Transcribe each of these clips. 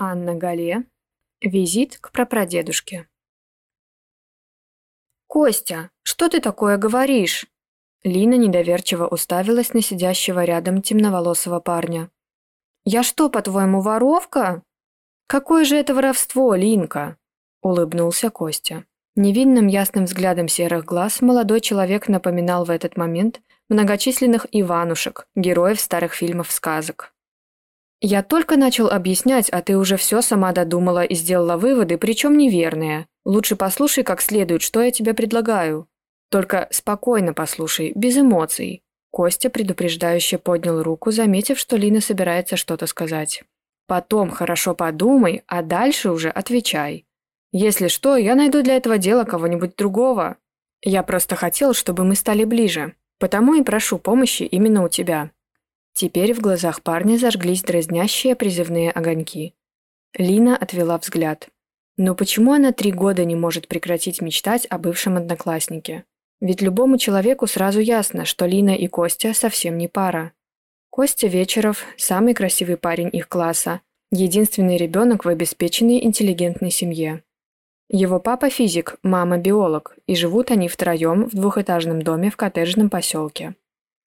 Анна Гале. Визит к прапрадедушке. «Костя, что ты такое говоришь?» Лина недоверчиво уставилась на сидящего рядом темноволосого парня. «Я что, по-твоему, воровка?» «Какое же это воровство, Линка?» – улыбнулся Костя. Невинным ясным взглядом серых глаз молодой человек напоминал в этот момент многочисленных Иванушек, героев старых фильмов-сказок. «Я только начал объяснять, а ты уже все сама додумала и сделала выводы, причем неверные. Лучше послушай как следует, что я тебе предлагаю. Только спокойно послушай, без эмоций». Костя предупреждающе поднял руку, заметив, что Лина собирается что-то сказать. «Потом хорошо подумай, а дальше уже отвечай. Если что, я найду для этого дела кого-нибудь другого. Я просто хотел, чтобы мы стали ближе, потому и прошу помощи именно у тебя». Теперь в глазах парня зажглись дразнящие призывные огоньки. Лина отвела взгляд. Но почему она три года не может прекратить мечтать о бывшем однокласснике? Ведь любому человеку сразу ясно, что Лина и Костя совсем не пара. Костя Вечеров – самый красивый парень их класса, единственный ребенок в обеспеченной интеллигентной семье. Его папа физик, мама биолог, и живут они втроем в двухэтажном доме в коттеджном поселке.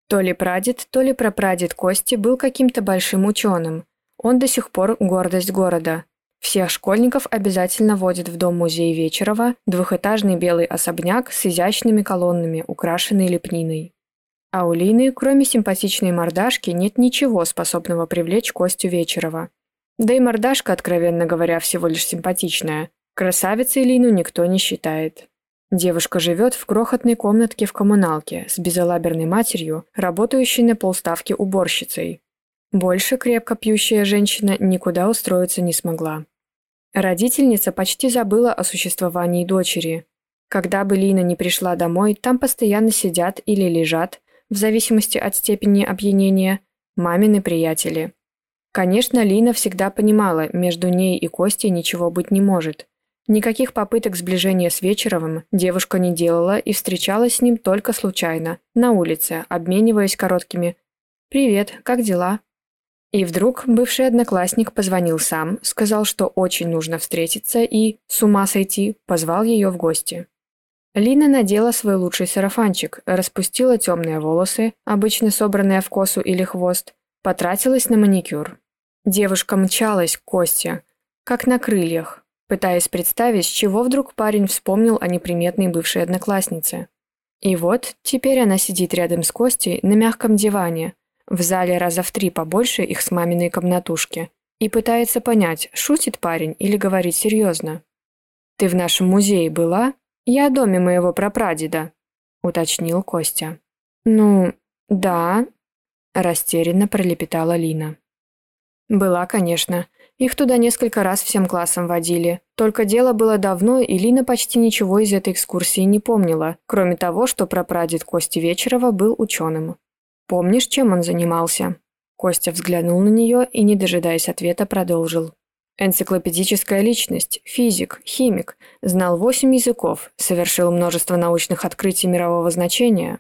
То ли прадед, то ли прапрадед Кости был каким-то большим ученым. Он до сих пор гордость города. Всех школьников обязательно водят в дом-музей Вечерова, двухэтажный белый особняк с изящными колоннами, украшенный лепниной. А у Лины, кроме симпатичной мордашки, нет ничего, способного привлечь Костю Вечерова. Да и мордашка, откровенно говоря, всего лишь симпатичная. Красавицей Лину никто не считает. Девушка живет в крохотной комнатке в коммуналке с безалаберной матерью, работающей на полставки уборщицей. Больше крепко пьющая женщина никуда устроиться не смогла. Родительница почти забыла о существовании дочери. Когда бы Лина не пришла домой, там постоянно сидят или лежат, в зависимости от степени опьянения, мамины приятели. Конечно, Лина всегда понимала, между ней и Костей ничего быть не может – Никаких попыток сближения с Вечеровым девушка не делала и встречалась с ним только случайно, на улице, обмениваясь короткими «Привет, как дела?». И вдруг бывший одноклассник позвонил сам, сказал, что очень нужно встретиться и, с ума сойти, позвал ее в гости. Лина надела свой лучший сарафанчик, распустила темные волосы, обычно собранные в косу или хвост, потратилась на маникюр. Девушка мчалась к Косте, как на крыльях, пытаясь представить, с чего вдруг парень вспомнил о неприметной бывшей однокласснице. И вот теперь она сидит рядом с Костей на мягком диване, в зале раза в три побольше их с маминой комнатушки, и пытается понять, шутит парень или говорит серьезно. «Ты в нашем музее была? Я о доме моего прапрадеда», — уточнил Костя. «Ну, да», — растерянно пролепетала Лина. «Была, конечно. Их туда несколько раз всем классом водили. Только дело было давно, и Лина почти ничего из этой экскурсии не помнила, кроме того, что прапрадед Кости Вечерова был ученым. «Помнишь, чем он занимался?» Костя взглянул на нее и, не дожидаясь ответа, продолжил. Энциклопедическая личность, физик, химик, знал восемь языков, совершил множество научных открытий мирового значения.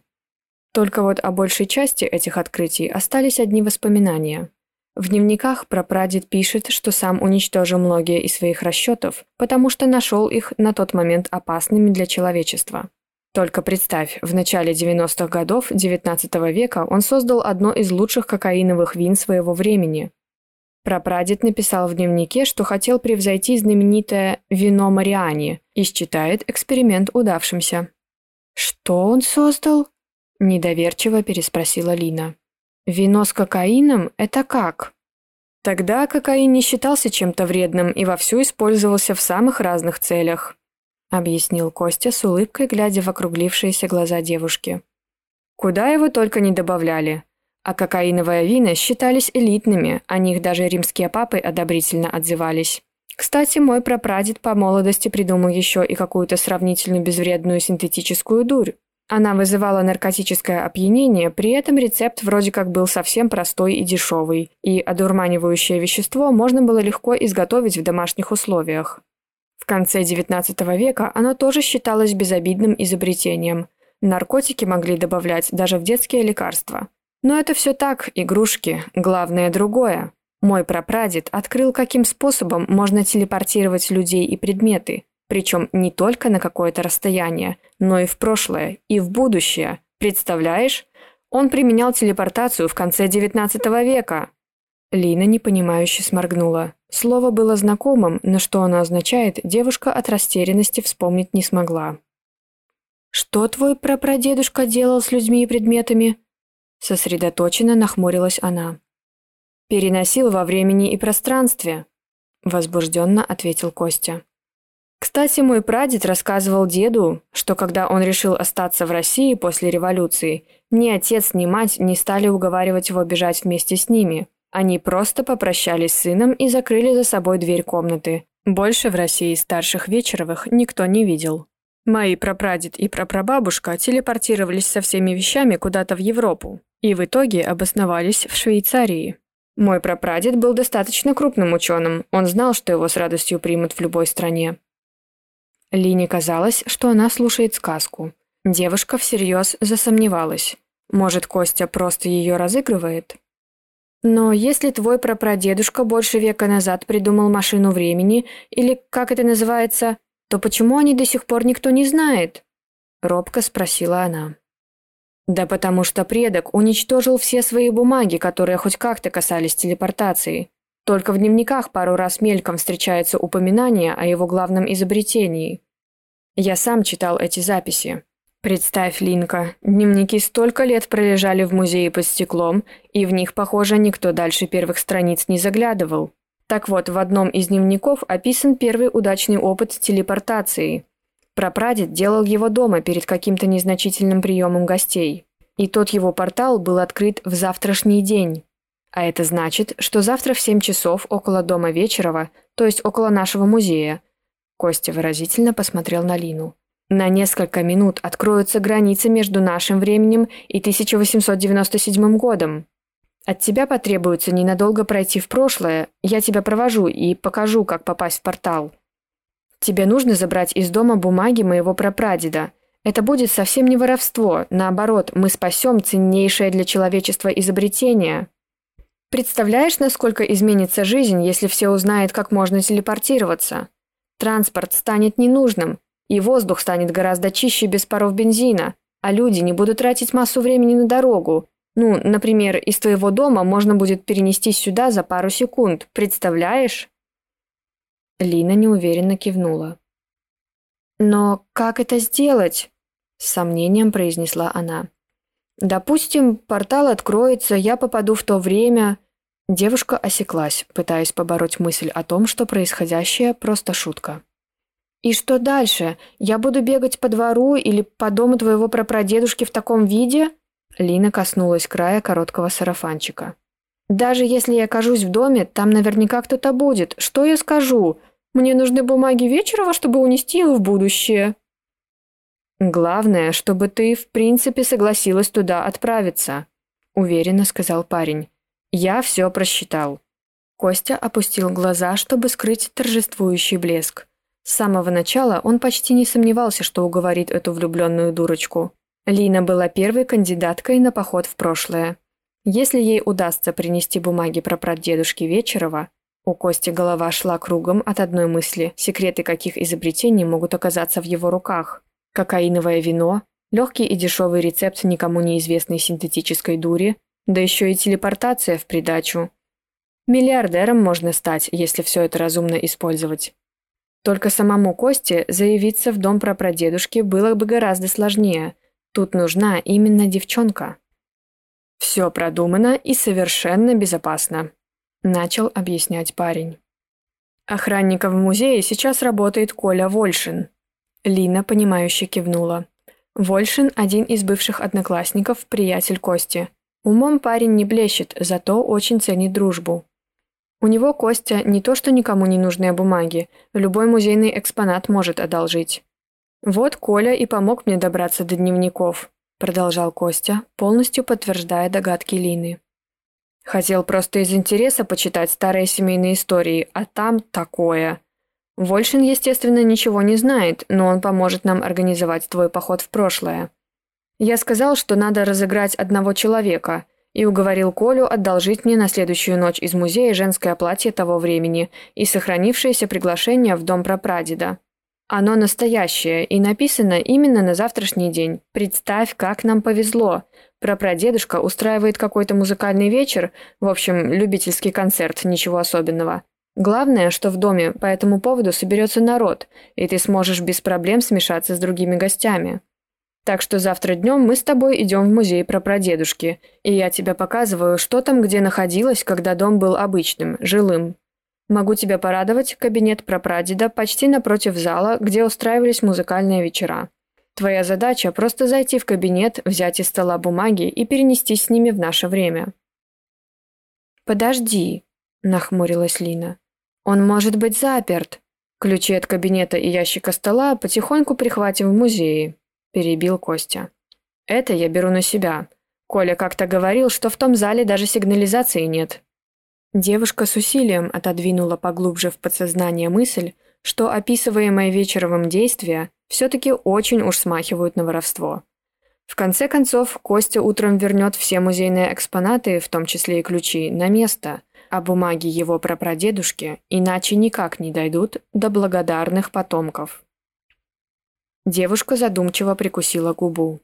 Только вот о большей части этих открытий остались одни воспоминания. В дневниках прапрадед пишет, что сам уничтожил многие из своих расчетов, потому что нашел их на тот момент опасными для человечества. Только представь, в начале 90-х годов XIX века он создал одно из лучших кокаиновых вин своего времени. Прапрадед написал в дневнике, что хотел превзойти знаменитое «вино Мариани» и считает эксперимент удавшимся. «Что он создал?» – недоверчиво переспросила Лина. Вино с кокаином – это как? Тогда кокаин не считался чем-то вредным и вовсю использовался в самых разных целях, объяснил Костя с улыбкой, глядя в округлившиеся глаза девушки. Куда его только не добавляли. А кокаиновые вина считались элитными, о них даже римские папы одобрительно отзывались. Кстати, мой прапрадед по молодости придумал еще и какую-то сравнительно безвредную синтетическую дурь. Она вызывала наркотическое опьянение, при этом рецепт вроде как был совсем простой и дешевый, и одурманивающее вещество можно было легко изготовить в домашних условиях. В конце XIX века оно тоже считалось безобидным изобретением. Наркотики могли добавлять даже в детские лекарства. Но это все так, игрушки, главное другое. Мой прапрадед открыл, каким способом можно телепортировать людей и предметы, причем не только на какое-то расстояние, но и в прошлое, и в будущее. Представляешь? Он применял телепортацию в конце XIX века. Лина непонимающе сморгнула. Слово было знакомым, но что оно означает, девушка от растерянности вспомнить не смогла. «Что твой прапрадедушка делал с людьми и предметами?» Сосредоточенно нахмурилась она. «Переносил во времени и пространстве», – возбужденно ответил Костя. Кстати, мой прадед рассказывал деду, что когда он решил остаться в России после революции, ни отец, ни мать не стали уговаривать его бежать вместе с ними. Они просто попрощались с сыном и закрыли за собой дверь комнаты. Больше в России старших Вечеровых никто не видел. Мои прапрадед и прапрабабушка телепортировались со всеми вещами куда-то в Европу и в итоге обосновались в Швейцарии. Мой прапрадед был достаточно крупным ученым, он знал, что его с радостью примут в любой стране. Лине казалось, что она слушает сказку. Девушка всерьез засомневалась. Может, Костя просто ее разыгрывает? Но если твой прапрадедушка больше века назад придумал машину времени, или как это называется, то почему они до сих пор никто не знает? Робко спросила она. Да потому что предок уничтожил все свои бумаги, которые хоть как-то касались телепортации. Только в дневниках пару раз мельком встречается упоминание о его главном изобретении. Я сам читал эти записи. Представь, Линка, дневники столько лет пролежали в музее под стеклом, и в них, похоже, никто дальше первых страниц не заглядывал. Так вот, в одном из дневников описан первый удачный опыт телепортации. Прапрадед делал его дома перед каким-то незначительным приемом гостей. И тот его портал был открыт в завтрашний день. А это значит, что завтра в 7 часов около дома Вечерова, то есть около нашего музея, Костя выразительно посмотрел на Лину. На несколько минут откроются границы между нашим временем и 1897 годом. От тебя потребуется ненадолго пройти в прошлое, я тебя провожу и покажу, как попасть в портал. Тебе нужно забрать из дома бумаги моего прапрадеда. Это будет совсем не воровство, наоборот, мы спасем ценнейшее для человечества изобретение. Представляешь, насколько изменится жизнь, если все узнают, как можно телепортироваться? Транспорт станет ненужным, и воздух станет гораздо чище без паров бензина, а люди не будут тратить массу времени на дорогу. Ну, например, из твоего дома можно будет перенестись сюда за пару секунд, представляешь? Лина неуверенно кивнула. «Но как это сделать?» – с сомнением произнесла она. «Допустим, портал откроется, я попаду в то время...» Девушка осеклась, пытаясь побороть мысль о том, что происходящее – просто шутка. «И что дальше? Я буду бегать по двору или по дому твоего прапрадедушки в таком виде?» Лина коснулась края короткого сарафанчика. Даже если я окажусь в доме, там наверняка кто-то будет. Что я скажу? Мне нужны бумаги Вечерова, чтобы унести их в будущее. Главное, чтобы ты, в принципе, согласилась туда отправиться, уверенно сказал парень. Я все просчитал. Костя опустил глаза, чтобы скрыть торжествующий блеск. С самого начала он почти не сомневался, что уговорит эту влюбленную дурочку. Лина была первой кандидаткой на поход в прошлое. Если ей удастся принести бумаги про прадедушки Вечерова, у Кости голова шла кругом от одной мысли, секреты каких изобретений могут оказаться в его руках. Кокаиновое вино, легкий и дешевый рецепт никому неизвестной синтетической дури, да еще и телепортация в придачу. Миллиардером можно стать, если все это разумно использовать. Только самому Косте заявиться в дом прапрадедушки было бы гораздо сложнее. Тут нужна именно девчонка. «Все продумано и совершенно безопасно», – начал объяснять парень. Охранником в музее сейчас работает Коля Вольшин. Лина, понимающе кивнула. Вольшин – один из бывших одноклассников, приятель Кости. Умом парень не блещет, зато очень ценит дружбу. У него Костя не то что никому не нужные бумаги, любой музейный экспонат может одолжить. Вот Коля и помог мне добраться до дневников продолжал Костя, полностью подтверждая догадки Лины. Хотел просто из интереса почитать старые семейные истории, а там такое. Вольшин, естественно, ничего не знает, но он поможет нам организовать твой поход в прошлое. Я сказал, что надо разыграть одного человека, и уговорил Колю одолжить мне на следующую ночь из музея женское платье того времени и сохранившееся приглашение в дом прапрадеда. Оно настоящее и написано именно на завтрашний день. Представь, как нам повезло. Прапрадедушка устраивает какой-то музыкальный вечер, в общем, любительский концерт, ничего особенного. Главное, что в доме по этому поводу соберется народ, и ты сможешь без проблем смешаться с другими гостями. Так что завтра днем мы с тобой идем в музей про прадедушки, и я тебе показываю, что там где находилось, когда дом был обычным, жилым. Могу тебя порадовать, кабинет прапрадеда почти напротив зала, где устраивались музыкальные вечера. Твоя задача – просто зайти в кабинет, взять из стола бумаги и перенести с ними в наше время. «Подожди», – нахмурилась Лина. «Он может быть заперт. Ключи от кабинета и ящика стола потихоньку прихватим в музее перебил Костя. Это я беру на себя. Коля как-то говорил, что в том зале даже сигнализации нет. Девушка с усилием отодвинула поглубже в подсознание мысль, что описываемые Вечеровым действия все-таки очень уж смахивают на воровство. В конце концов, Костя утром вернет все музейные экспонаты, в том числе и ключи, на место, а бумаги его прапрадедушки иначе никак не дойдут до благодарных потомков. Девушка задумчиво прикусила губу.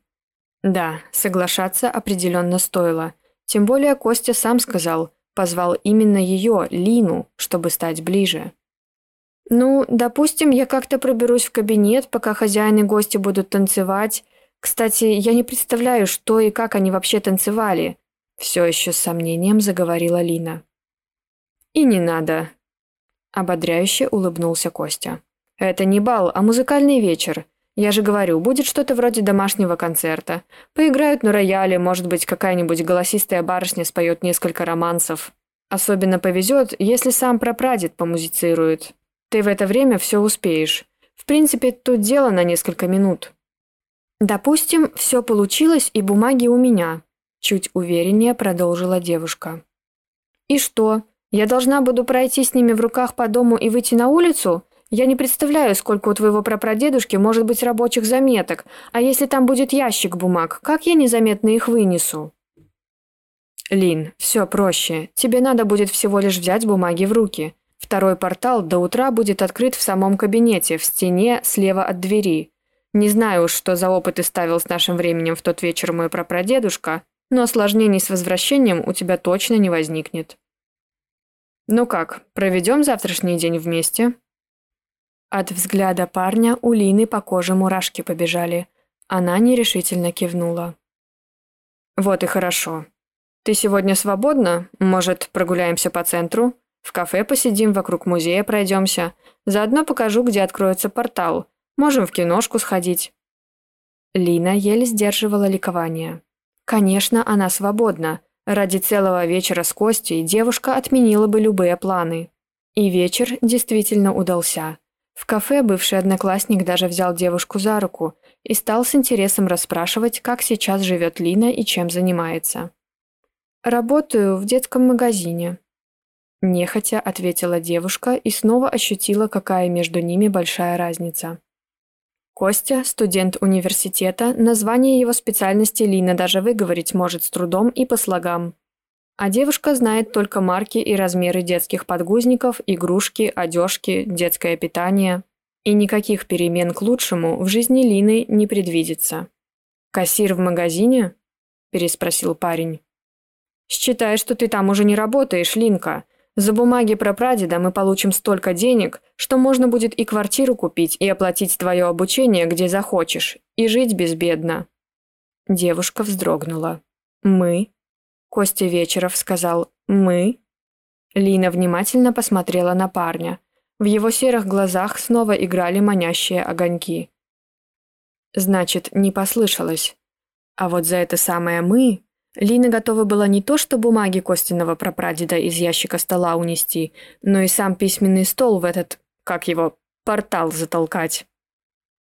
Да, соглашаться определенно стоило. Тем более Костя сам сказал, позвал именно ее, Лину, чтобы стать ближе. «Ну, допустим, я как-то проберусь в кабинет, пока хозяин и гости будут танцевать. Кстати, я не представляю, что и как они вообще танцевали», все еще с сомнением заговорила Лина. «И не надо», — ободряюще улыбнулся Костя. «Это не бал, а музыкальный вечер. Я же говорю, будет что-то вроде домашнего концерта. Поиграют на рояле, может быть, какая-нибудь голосистая барышня споет несколько романсов. Особенно повезет, если сам прапрадед помузицирует. Ты в это время все успеешь. В принципе, тут дело на несколько минут. Допустим, все получилось, и бумаги у меня. Чуть увереннее продолжила девушка. И что? Я должна буду пройти с ними в руках по дому и выйти на улицу? Я не представляю, сколько у твоего прапрадедушки может быть рабочих заметок, а если там будет ящик бумаг, как я незаметно их вынесу? Лин, все проще. Тебе надо будет всего лишь взять бумаги в руки. Второй портал до утра будет открыт в самом кабинете, в стене слева от двери. Не знаю уж, что за опыты ставил с нашим временем в тот вечер мой прапрадедушка, но осложнений с возвращением у тебя точно не возникнет. Ну как, проведем завтрашний день вместе? От взгляда парня у Лины по коже мурашки побежали. Она нерешительно кивнула. «Вот и хорошо. Ты сегодня свободна? Может, прогуляемся по центру? В кафе посидим, вокруг музея пройдемся. Заодно покажу, где откроется портал. Можем в киношку сходить». Лина еле сдерживала ликование. Конечно, она свободна. Ради целого вечера с Костей девушка отменила бы любые планы. И вечер действительно удался. В кафе бывший одноклассник даже взял девушку за руку и стал с интересом расспрашивать, как сейчас живет Лина и чем занимается. «Работаю в детском магазине», – нехотя ответила девушка и снова ощутила, какая между ними большая разница. Костя, студент университета, название его специальности Лина даже выговорить может с трудом и по слогам. А девушка знает только марки и размеры детских подгузников, игрушки, одежки, детское питание. И никаких перемен к лучшему в жизни Лины не предвидится. «Кассир в магазине?» – переспросил парень. «Считай, что ты там уже не работаешь, Линка. За бумаги про прадеда мы получим столько денег, что можно будет и квартиру купить, и оплатить твое обучение, где захочешь, и жить безбедно». Девушка вздрогнула. «Мы?» Костя Вечеров сказал «Мы?». Лина внимательно посмотрела на парня. В его серых глазах снова играли манящие огоньки. Значит, не послышалось. А вот за это самое «мы» Лина готова была не то что бумаги Костиного прапрадеда из ящика стола унести, но и сам письменный стол в этот, как его, портал затолкать.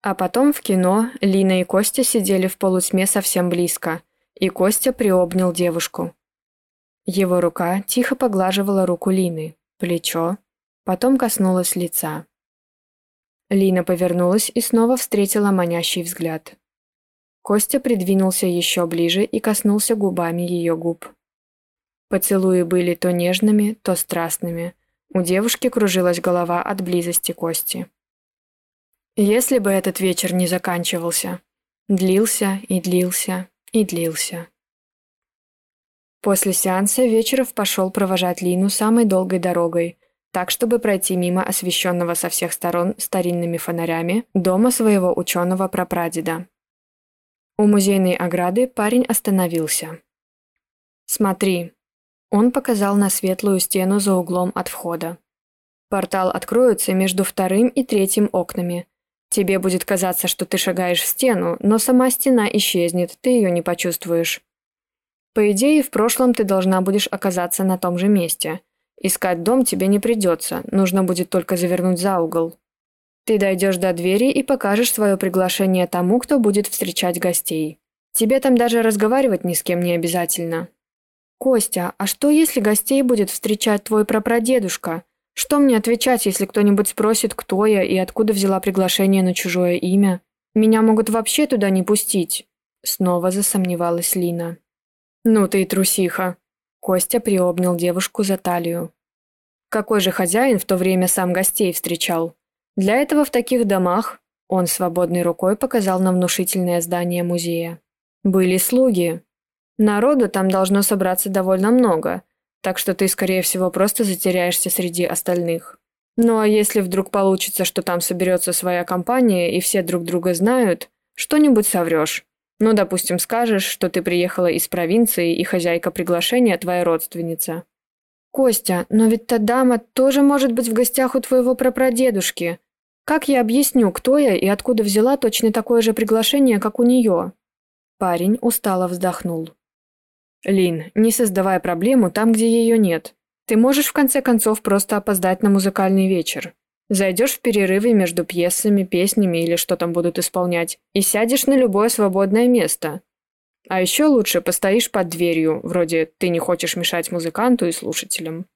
А потом в кино Лина и Костя сидели в полутьме совсем близко и Костя приобнял девушку. Его рука тихо поглаживала руку Лины, плечо, потом коснулась лица. Лина повернулась и снова встретила манящий взгляд. Костя придвинулся еще ближе и коснулся губами ее губ. Поцелуи были то нежными, то страстными. У девушки кружилась голова от близости Кости. Если бы этот вечер не заканчивался, длился и длился и длился. После сеанса Вечеров пошел провожать Лину самой долгой дорогой, так, чтобы пройти мимо освещенного со всех сторон старинными фонарями дома своего ученого прапрадеда. У музейной ограды парень остановился. «Смотри». Он показал на светлую стену за углом от входа. Портал откроется между вторым и третьим окнами. Тебе будет казаться, что ты шагаешь в стену, но сама стена исчезнет, ты ее не почувствуешь. По идее, в прошлом ты должна будешь оказаться на том же месте. Искать дом тебе не придется, нужно будет только завернуть за угол. Ты дойдешь до двери и покажешь свое приглашение тому, кто будет встречать гостей. Тебе там даже разговаривать ни с кем не обязательно. Костя, а что если гостей будет встречать твой прапрадедушка? Что мне отвечать, если кто-нибудь спросит, кто я и откуда взяла приглашение на чужое имя? Меня могут вообще туда не пустить. Снова засомневалась Лина. Ну ты и трусиха. Костя приобнял девушку за талию. Какой же хозяин в то время сам гостей встречал? Для этого в таких домах он свободной рукой показал на внушительное здание музея. Были слуги. Народу там должно собраться довольно много, так что ты, скорее всего, просто затеряешься среди остальных. Ну а если вдруг получится, что там соберется своя компания и все друг друга знают, что-нибудь соврешь. Ну, допустим, скажешь, что ты приехала из провинции и хозяйка приглашения твоя родственница. Костя, но ведь та дама тоже может быть в гостях у твоего прапрадедушки. Как я объясню, кто я и откуда взяла точно такое же приглашение, как у нее?» Парень устало вздохнул. Лин, не создавай проблему там, где ее нет. Ты можешь в конце концов просто опоздать на музыкальный вечер. Зайдешь в перерывы между пьесами, песнями или что там будут исполнять, и сядешь на любое свободное место. А еще лучше постоишь под дверью, вроде «ты не хочешь мешать музыканту и слушателям».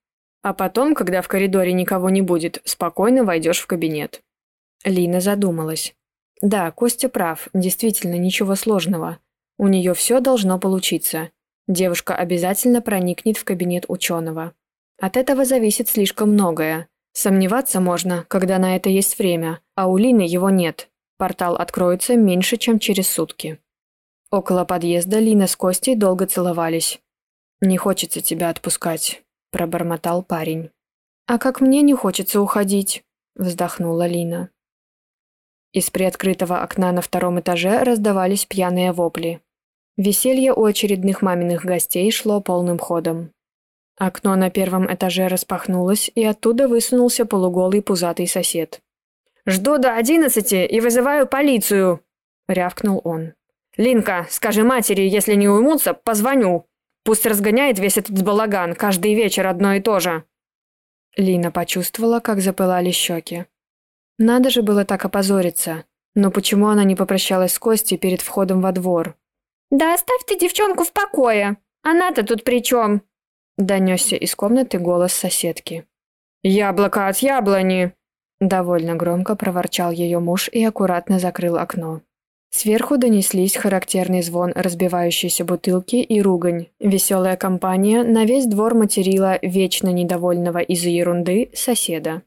А потом, когда в коридоре никого не будет, спокойно войдешь в кабинет. Лина задумалась. Да, Костя прав, действительно ничего сложного. У нее все должно получиться. Девушка обязательно проникнет в кабинет ученого. От этого зависит слишком многое. Сомневаться можно, когда на это есть время, а у Лины его нет. Портал откроется меньше, чем через сутки. Около подъезда Лина с Костей долго целовались. «Не хочется тебя отпускать», – пробормотал парень. «А как мне не хочется уходить?» – вздохнула Лина. Из приоткрытого окна на втором этаже раздавались пьяные вопли. Веселье у очередных маминых гостей шло полным ходом. Окно на первом этаже распахнулось, и оттуда высунулся полуголый пузатый сосед. «Жду до одиннадцати и вызываю полицию!» — рявкнул он. «Линка, скажи матери, если не уймутся, позвоню. Пусть разгоняет весь этот балаган, каждый вечер одно и то же». Лина почувствовала, как запылали щеки. Надо же было так опозориться. Но почему она не попрощалась с Костей перед входом во двор? «Да оставь ты девчонку в покое! Она-то тут при чем?» Донесся из комнаты голос соседки. «Яблоко от яблони!» Довольно громко проворчал ее муж и аккуратно закрыл окно. Сверху донеслись характерный звон разбивающейся бутылки и ругань. Веселая компания на весь двор материла вечно недовольного из-за ерунды соседа.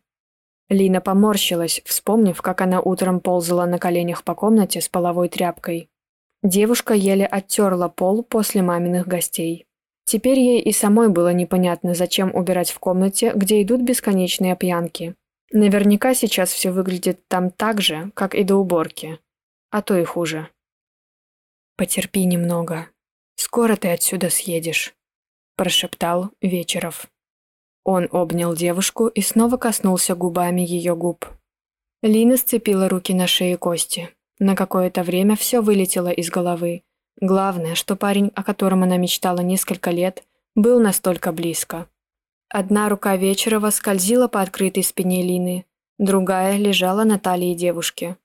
Лина поморщилась, вспомнив, как она утром ползала на коленях по комнате с половой тряпкой. Девушка еле оттерла пол после маминых гостей. Теперь ей и самой было непонятно, зачем убирать в комнате, где идут бесконечные пьянки. Наверняка сейчас все выглядит там так же, как и до уборки. А то и хуже. «Потерпи немного. Скоро ты отсюда съедешь», – прошептал Вечеров. Он обнял девушку и снова коснулся губами ее губ. Лина сцепила руки на шее Кости. На какое-то время все вылетело из головы, Главное, что парень, о котором она мечтала несколько лет, был настолько близко. Одна рука Вечерова скользила по открытой спине Лины, другая лежала на талии девушки.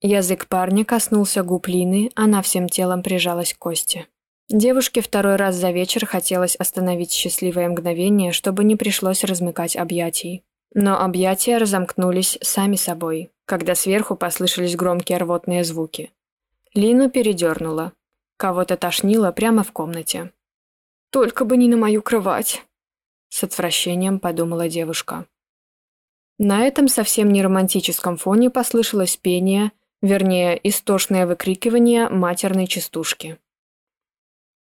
Язык парня коснулся губ Лины, она всем телом прижалась к кости. Девушке второй раз за вечер хотелось остановить счастливое мгновение, чтобы не пришлось размыкать объятий. Но объятия разомкнулись сами собой, когда сверху послышались громкие рвотные звуки. Лину передернуло. Кого-то тошнило прямо в комнате. Только бы не на мою кровать!» С отвращением подумала девушка. На этом совсем не романтическом фоне послышалось пение, вернее, истошное выкрикивание матерной частушки.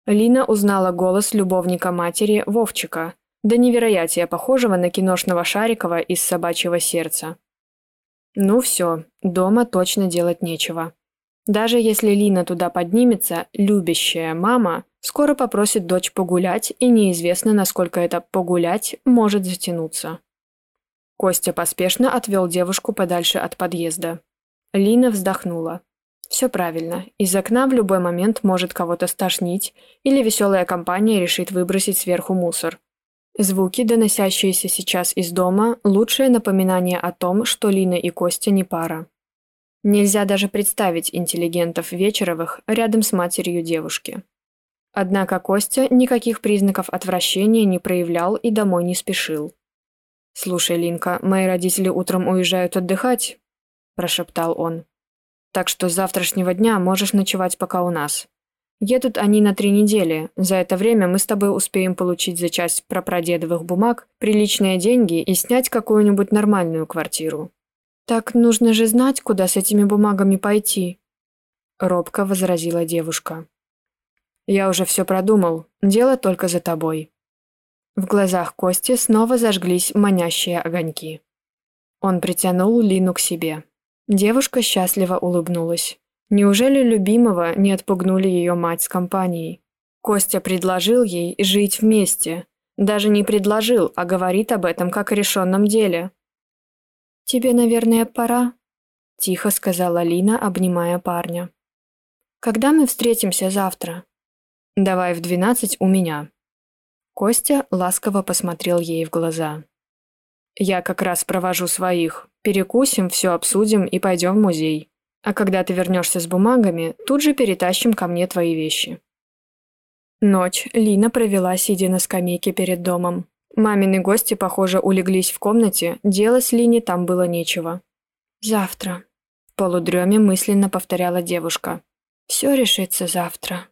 Лина узнала голос любовника матери Вовчика, до невероятия похожего на киношного Шарикова из «Собачьего сердца». Ну все, дома точно делать нечего. Даже если Лина туда поднимется, любящая мама скоро попросит дочь погулять, и неизвестно, насколько это «погулять» может затянуться. Костя поспешно отвел девушку подальше от подъезда. Лина вздохнула. Все правильно, из окна в любой момент может кого-то стошнить, или веселая компания решит выбросить сверху мусор. Звуки, доносящиеся сейчас из дома, лучшее напоминание о том, что Лина и Костя не пара. Нельзя даже представить интеллигентов Вечеровых рядом с матерью девушки. Однако Костя никаких признаков отвращения не проявлял и домой не спешил. «Слушай, Линка, мои родители утром уезжают отдыхать», – прошептал он. «Так что с завтрашнего дня можешь ночевать пока у нас. Едут они на три недели. За это время мы с тобой успеем получить за часть прапрадедовых бумаг приличные деньги и снять какую-нибудь нормальную квартиру. Так нужно же знать, куда с этими бумагами пойти. Робко возразила девушка. Я уже все продумал. Дело только за тобой. В глазах Кости снова зажглись манящие огоньки. Он притянул Лину к себе. Девушка счастливо улыбнулась. Неужели любимого не отпугнули ее мать с компанией? Костя предложил ей жить вместе. Даже не предложил, а говорит об этом как о решенном деле. «Тебе, наверное, пора?» – тихо сказала Лина, обнимая парня. «Когда мы встретимся завтра?» «Давай в двенадцать у меня». Костя ласково посмотрел ей в глаза. «Я как раз провожу своих. Перекусим, все обсудим и пойдем в музей. А когда ты вернешься с бумагами, тут же перетащим ко мне твои вещи». Ночь Лина провела, сидя на скамейке перед домом. Мамины гости, похоже, улеглись в комнате, делать Лине там было нечего. «Завтра», – в полудреме мысленно повторяла девушка. «Все решится завтра».